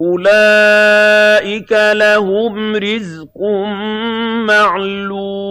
أُولَٰئِكَ لَهُمْ رِزْقٌ مَّعْلُومٌ.